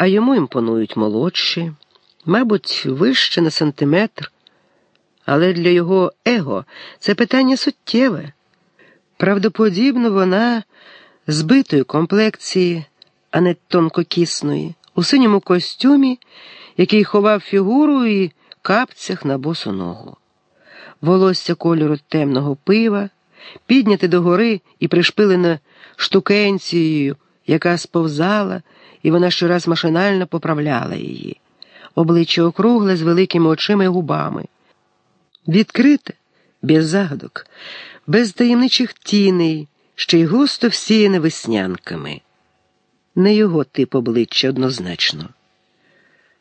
а йому імпонують молодші, мабуть, вище на сантиметр. Але для його его це питання суттєве. Правдоподібно, вона збитої комплекції, а не тонкокісної, у синьому костюмі, який ховав фігуру і капцях на босу ногу. Волосся кольору темного пива, підняте догори і пришпилене штукенцією, яка сповзала, і вона щораз машинально поправляла її, обличчя округле з великими очима і губами. Відкрите, без загадок, без таємничих тіней, ще й густо всіяне веснянками. Не його тип обличчя однозначно.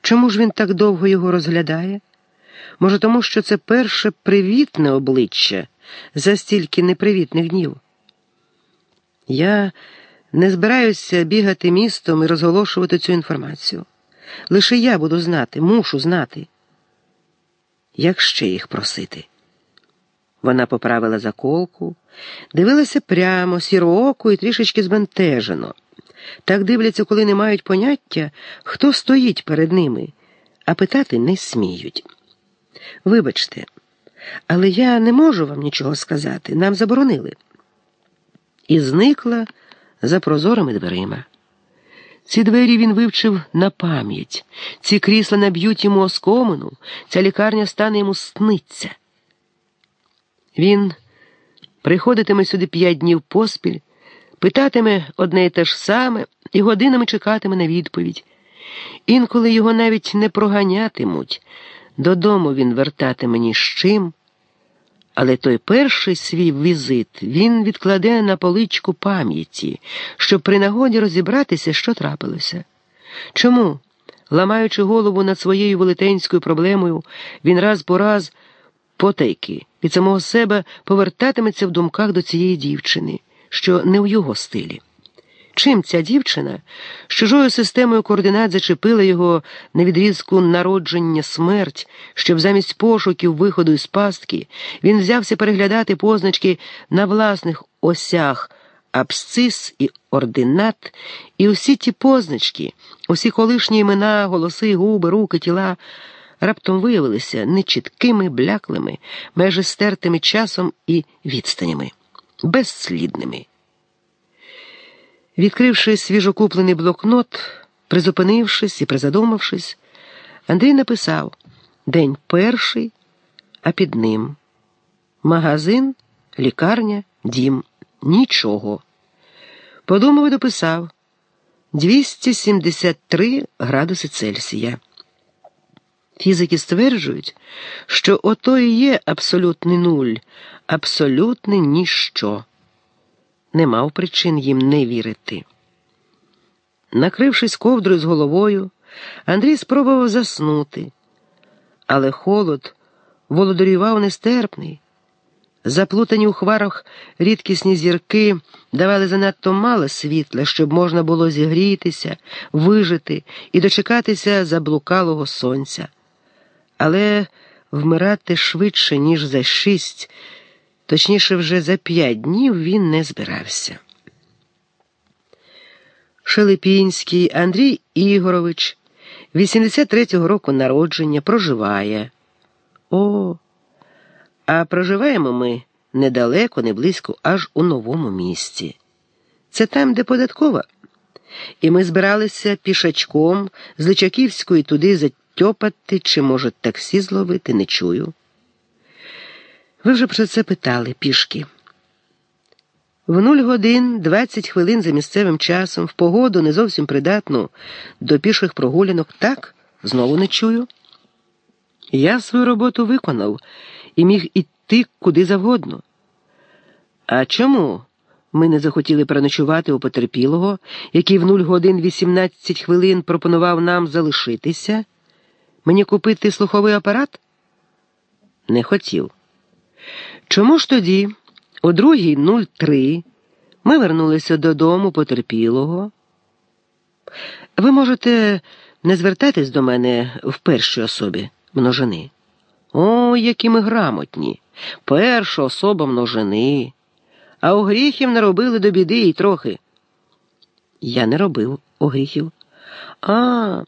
Чому ж він так довго його розглядає? Може, тому що це перше привітне обличчя за стільки непривітних днів? Я не збираюся бігати містом і розголошувати цю інформацію. Лише я буду знати, мушу знати. Як ще їх просити? Вона поправила заколку, дивилася прямо, сірооко і трішечки збентежено. Так дивляться, коли не мають поняття, хто стоїть перед ними, а питати не сміють. Вибачте, але я не можу вам нічого сказати, нам заборонили. І зникла за прозорими дверима. Ці двері він вивчив на пам'ять, ці крісла наб'ють йому оскомину, ця лікарня стане йому сниться. Він приходитиме сюди п'ять днів поспіль, питатиме одне і те ж саме і годинами чекатиме на відповідь. Інколи його навіть не проганятимуть. Додому він вертатиме ні з чим. Але той перший свій візит він відкладе на поличку пам'яті, щоб при нагоді розібратися, що трапилося. Чому, ламаючи голову над своєю велетенською проблемою, він раз по раз потайки від самого себе повертатиметься в думках до цієї дівчини, що не в його стилі. Чим ця дівчина з чужою системою координат зачепила його на відрізку народження смерть, щоб замість пошуків виходу із пастки він взявся переглядати позначки на власних осях абсцис і ординат, і усі ті позначки, усі колишні імена, голоси, губи, руки, тіла раптом виявилися нечіткими, бляклими, майже стертими часом і відстанями, безслідними. Відкривши свіжокуплений блокнот, призупинившись і призадумавшись, Андрій написав День перший, а під ним магазин, лікарня, дім, нічого. Подумав і дописав 273 градуси Цельсія. Фізики стверджують, що ото і є абсолютний нуль, абсолютне ніщо не мав причин їм не вірити. Накрившись ковдрою з головою, Андрій спробував заснути, але холод володарював нестерпний. Заплутані у хварах рідкісні зірки давали занадто мало світла, щоб можна було зігрітися, вижити і дочекатися заблукалого сонця. Але вмирати швидше, ніж за шість. Точніше, вже за п'ять днів він не збирався. Шелепінський Андрій Ігорович, 83-го року народження, проживає. О, а проживаємо ми недалеко, не близько, аж у новому місці. Це там, де податкова. І ми збиралися пішачком з Личаківської туди затьопати, чи, може, таксі зловити, не чую. Ви вже про це питали пішки. В нуль годин 20 хвилин за місцевим часом, в погоду не зовсім придатну до піших прогулянок, так, знову не чую. Я свою роботу виконав і міг іти куди завгодно. А чому ми не захотіли переночувати у потерпілого, який в нуль годин 18 хвилин пропонував нам залишитися? Мені купити слуховий апарат? Не хотів. Чому ж тоді, о 2.03, ми вернулися додому потерпілого? Ви можете не звертатись до мене в першій особі множини. О, які ми грамотні, перша особа множини, а огріхів наробили до біди і трохи. Я не робив огріхів. А,